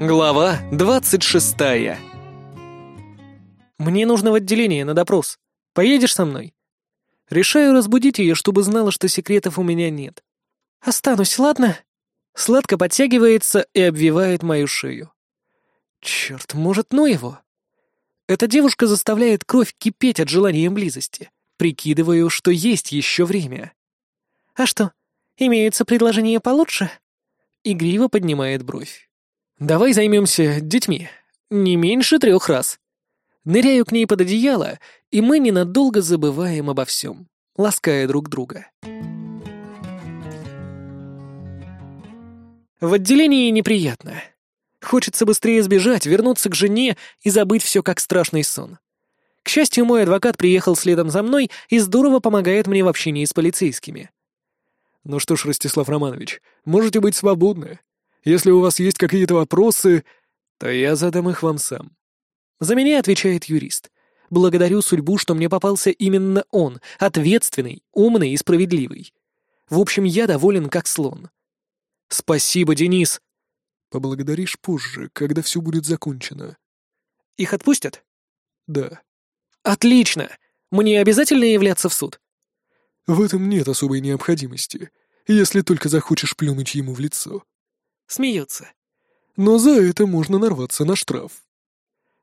Глава двадцать шестая. Мне нужно в отделение на допрос. Поедешь со мной? Решаю разбудить ее, чтобы знала, что секретов у меня нет. Останусь, ладно? Сладко подтягивается и обвивает мою шею. Черт, может, ну его? Эта девушка заставляет кровь кипеть от желания близости. Прикидываю, что есть еще время. А что, имеются предложения получше? Игриво поднимает бровь. Давай займемся детьми. Не меньше трех раз. Ныряю к ней под одеяло, и мы ненадолго забываем обо всем, лаская друг друга. В отделении неприятно. Хочется быстрее сбежать, вернуться к жене и забыть все как страшный сон. К счастью, мой адвокат приехал следом за мной и здорово помогает мне в общении с полицейскими. «Ну что ж, Ростислав Романович, можете быть свободны. Если у вас есть какие-то вопросы, то я задам их вам сам». За меня отвечает юрист. Благодарю судьбу, что мне попался именно он, ответственный, умный и справедливый. В общем, я доволен как слон. Спасибо, Денис. Поблагодаришь позже, когда все будет закончено. Их отпустят? Да. Отлично. Мне обязательно являться в суд? В этом нет особой необходимости, если только захочешь плюнуть ему в лицо. Смеется. Но за это можно нарваться на штраф.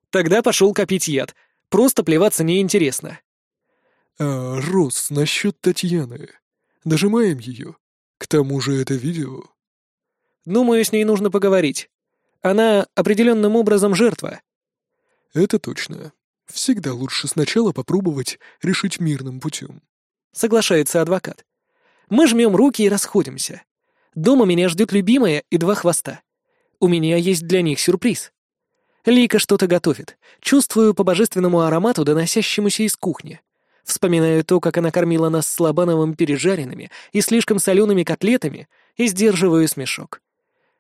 Тогда пошел копить яд. Просто плеваться неинтересно. А, Рос, насчет Татьяны. Дожимаем ее. К тому же это видео. Думаю, с ней нужно поговорить. Она определенным образом жертва. Это точно. Всегда лучше сначала попробовать решить мирным путем. Соглашается адвокат. Мы жмем руки и расходимся. Дома меня ждет любимая и два хвоста. У меня есть для них сюрприз. Лика что-то готовит. Чувствую по божественному аромату, доносящемуся из кухни. Вспоминаю то, как она кормила нас с Лобановым пережаренными и слишком солеными котлетами, и сдерживаю смешок.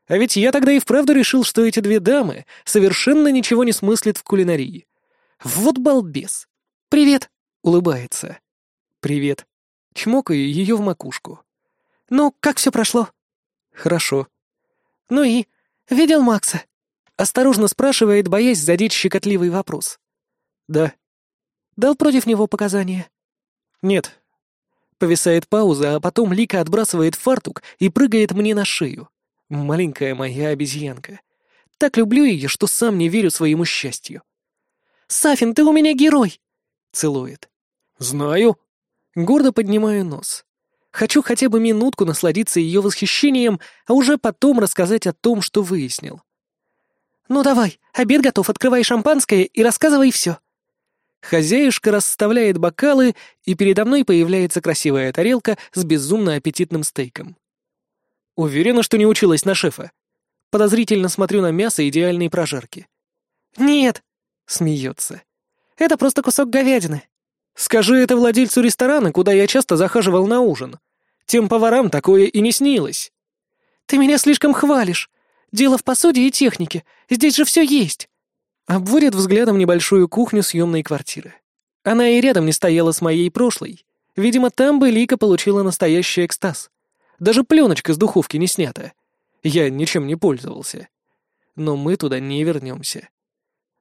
А ведь я тогда и вправду решил, что эти две дамы совершенно ничего не смыслят в кулинарии. Вот балбес. «Привет!» — улыбается. «Привет». Чмокаю ее в макушку. «Ну, как все прошло?» «Хорошо». «Ну и? Видел Макса?» Осторожно спрашивает, боясь задеть щекотливый вопрос. «Да». «Дал против него показания?» «Нет». Повисает пауза, а потом Лика отбрасывает фартук и прыгает мне на шею. Маленькая моя обезьянка. Так люблю ее, что сам не верю своему счастью. «Сафин, ты у меня герой!» Целует. «Знаю». Гордо поднимаю нос. Хочу хотя бы минутку насладиться ее восхищением, а уже потом рассказать о том, что выяснил. «Ну давай, обед готов, открывай шампанское и рассказывай все». Хозяюшка расставляет бокалы, и передо мной появляется красивая тарелка с безумно аппетитным стейком. Уверена, что не училась на шефа. Подозрительно смотрю на мясо идеальной прожарки. «Нет», — смеется. «Это просто кусок говядины. Скажи это владельцу ресторана, куда я часто захаживал на ужин. Тем поварам такое и не снилось. Ты меня слишком хвалишь. Дело в посуде и технике. Здесь же все есть. Обводит взглядом небольшую кухню съемной квартиры. Она и рядом не стояла с моей прошлой. Видимо, там бы Лика получила настоящий экстаз. Даже пленочка с духовки не снята. Я ничем не пользовался. Но мы туда не вернемся.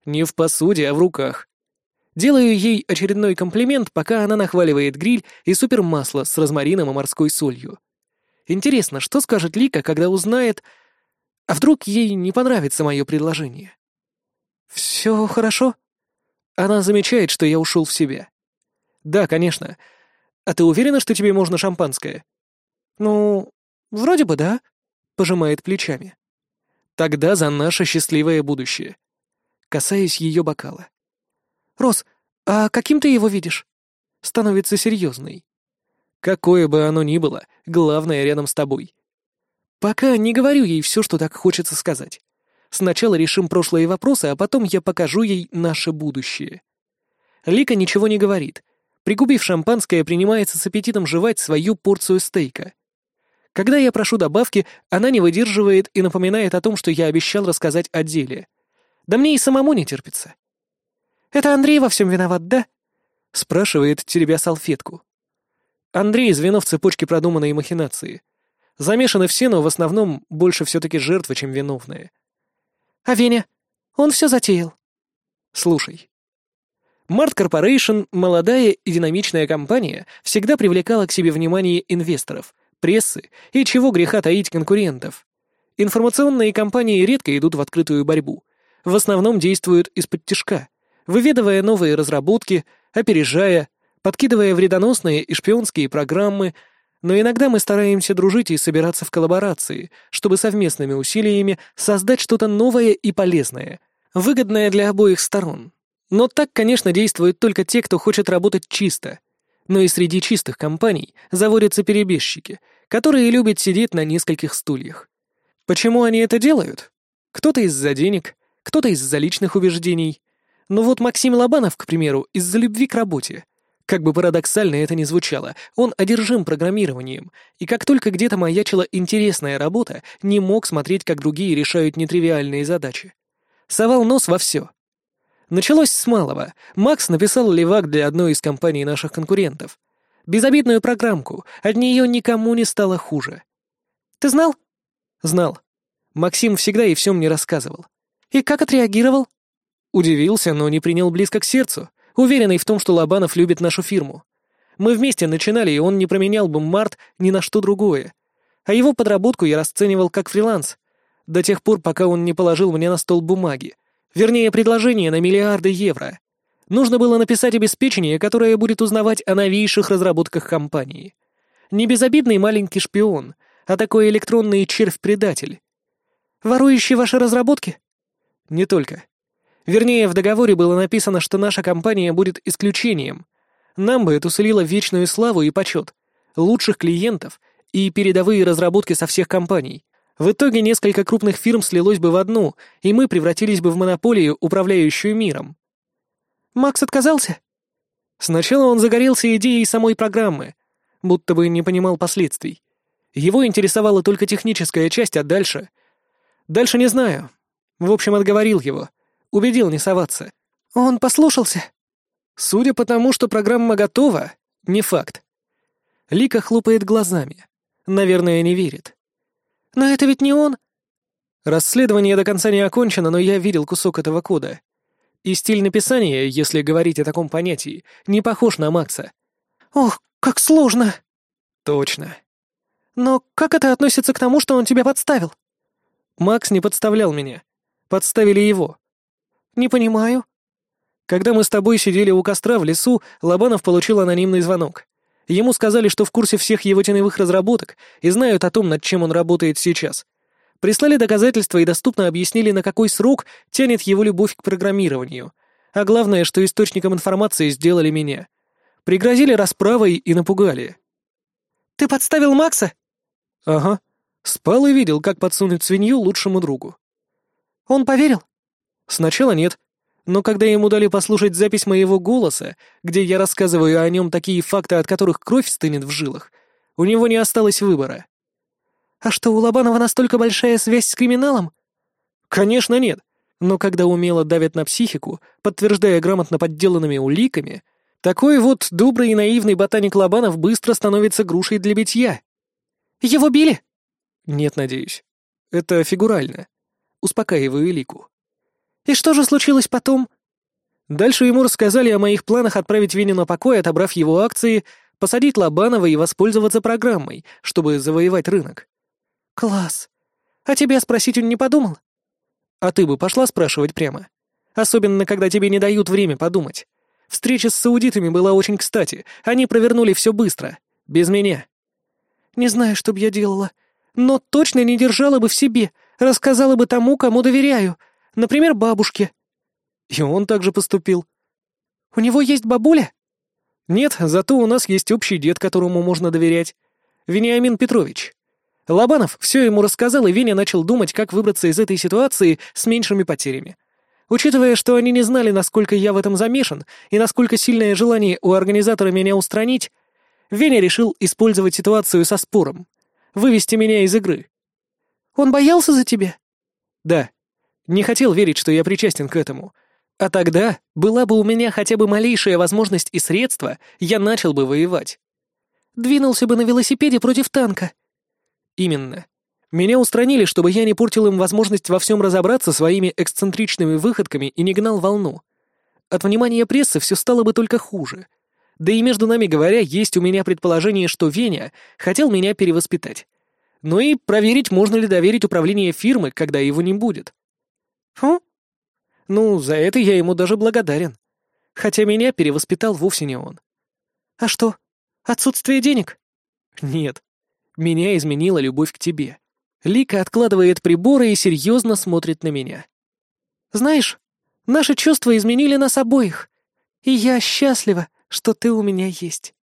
Не в посуде, а в руках. Делаю ей очередной комплимент, пока она нахваливает гриль и супермасло с розмарином и морской солью. Интересно, что скажет Лика, когда узнает... А вдруг ей не понравится мое предложение? «Все хорошо?» Она замечает, что я ушел в себя. «Да, конечно. А ты уверена, что тебе можно шампанское?» «Ну, вроде бы да», — пожимает плечами. «Тогда за наше счастливое будущее». Касаюсь ее бокала. «Рос, а каким ты его видишь?» Становится серьезной. «Какое бы оно ни было, главное рядом с тобой». Пока не говорю ей все, что так хочется сказать. Сначала решим прошлые вопросы, а потом я покажу ей наше будущее. Лика ничего не говорит. Пригубив шампанское, принимается с аппетитом жевать свою порцию стейка. Когда я прошу добавки, она не выдерживает и напоминает о том, что я обещал рассказать о деле. Да мне и самому не терпится. «Это Андрей во всем виноват, да?» — спрашивает, теребя салфетку. Андрей — звено в цепочке продуманной махинации. Замешаны все, но в основном больше все-таки жертвы, чем виновные. А Веня? Он все затеял. Слушай. Март Корпорейшн, молодая и динамичная компания, всегда привлекала к себе внимание инвесторов, прессы и, чего греха таить, конкурентов. Информационные компании редко идут в открытую борьбу. В основном действуют из-под тяжка, выведывая новые разработки, опережая, подкидывая вредоносные и шпионские программы, но иногда мы стараемся дружить и собираться в коллаборации, чтобы совместными усилиями создать что-то новое и полезное, выгодное для обоих сторон. Но так, конечно, действуют только те, кто хочет работать чисто. Но и среди чистых компаний заводятся перебежчики, которые любят сидеть на нескольких стульях. Почему они это делают? Кто-то из-за денег, кто-то из-за личных убеждений. Но вот Максим Лобанов, к примеру, из-за любви к работе. Как бы парадоксально это ни звучало, он одержим программированием, и как только где-то маячила интересная работа, не мог смотреть, как другие решают нетривиальные задачи. Совал нос во все. Началось с малого. Макс написал левак для одной из компаний наших конкурентов. Безобидную программку, от нее никому не стало хуже. «Ты знал?» «Знал. Максим всегда и все мне рассказывал». «И как отреагировал?» Удивился, но не принял близко к сердцу уверенный в том, что Лобанов любит нашу фирму. Мы вместе начинали, и он не променял бы Март ни на что другое. А его подработку я расценивал как фриланс, до тех пор, пока он не положил мне на стол бумаги, вернее, предложение на миллиарды евро. Нужно было написать обеспечение, которое будет узнавать о новейших разработках компании. Не безобидный маленький шпион, а такой электронный червь-предатель. Ворующий ваши разработки? Не только. Вернее, в договоре было написано, что наша компания будет исключением. Нам бы это сулило вечную славу и почет, лучших клиентов и передовые разработки со всех компаний. В итоге несколько крупных фирм слилось бы в одну, и мы превратились бы в монополию, управляющую миром. Макс отказался? Сначала он загорелся идеей самой программы, будто бы не понимал последствий. Его интересовала только техническая часть, а дальше... Дальше не знаю. В общем, отговорил его — Убедил не соваться. Он послушался? Судя по тому, что программа готова, не факт. Лика хлопает глазами. Наверное, не верит. Но это ведь не он. Расследование до конца не окончено, но я видел кусок этого кода. И стиль написания, если говорить о таком понятии, не похож на Макса. Ох, как сложно. Точно. Но как это относится к тому, что он тебя подставил? Макс не подставлял меня. Подставили его. «Не понимаю». «Когда мы с тобой сидели у костра в лесу, Лобанов получил анонимный звонок. Ему сказали, что в курсе всех его теневых разработок и знают о том, над чем он работает сейчас. Прислали доказательства и доступно объяснили, на какой срок тянет его любовь к программированию. А главное, что источником информации сделали меня. Пригрозили расправой и напугали. «Ты подставил Макса?» «Ага. Спал и видел, как подсунуть свинью лучшему другу». «Он поверил?» Сначала нет. Но когда ему дали послушать запись моего голоса, где я рассказываю о нем такие факты, от которых кровь стынет в жилах, у него не осталось выбора. А что, у Лобанова настолько большая связь с криминалом? Конечно, нет. Но когда умело давят на психику, подтверждая грамотно подделанными уликами, такой вот добрый и наивный ботаник Лобанов быстро становится грушей для битья. Его били? Нет, надеюсь. Это фигурально. Успокаиваю Лику. И что же случилось потом? Дальше ему рассказали о моих планах отправить Веню на покой, отобрав его акции, посадить Лобанова и воспользоваться программой, чтобы завоевать рынок. Класс. А тебя спросить он не подумал? А ты бы пошла спрашивать прямо? Особенно, когда тебе не дают время подумать. Встреча с саудитами была очень кстати. Они провернули все быстро. Без меня. Не знаю, что б я делала. Но точно не держала бы в себе. Рассказала бы тому, кому доверяю. Например, бабушке». И он также поступил. «У него есть бабуля?» «Нет, зато у нас есть общий дед, которому можно доверять. Вениамин Петрович. Лобанов все ему рассказал, и Веня начал думать, как выбраться из этой ситуации с меньшими потерями. Учитывая, что они не знали, насколько я в этом замешан, и насколько сильное желание у организатора меня устранить, Веня решил использовать ситуацию со спором. Вывести меня из игры. «Он боялся за тебя?» «Да. Не хотел верить, что я причастен к этому. А тогда, была бы у меня хотя бы малейшая возможность и средства, я начал бы воевать. Двинулся бы на велосипеде против танка. Именно. Меня устранили, чтобы я не портил им возможность во всем разобраться своими эксцентричными выходками и не гнал волну. От внимания прессы все стало бы только хуже. Да и между нами говоря, есть у меня предположение, что Веня хотел меня перевоспитать. Ну и проверить, можно ли доверить управление фирмы, когда его не будет. Фу. Ну, за это я ему даже благодарен. Хотя меня перевоспитал вовсе не он. А что, отсутствие денег? Нет. Меня изменила любовь к тебе. Лика откладывает приборы и серьезно смотрит на меня. Знаешь, наши чувства изменили нас обоих, и я счастлива, что ты у меня есть.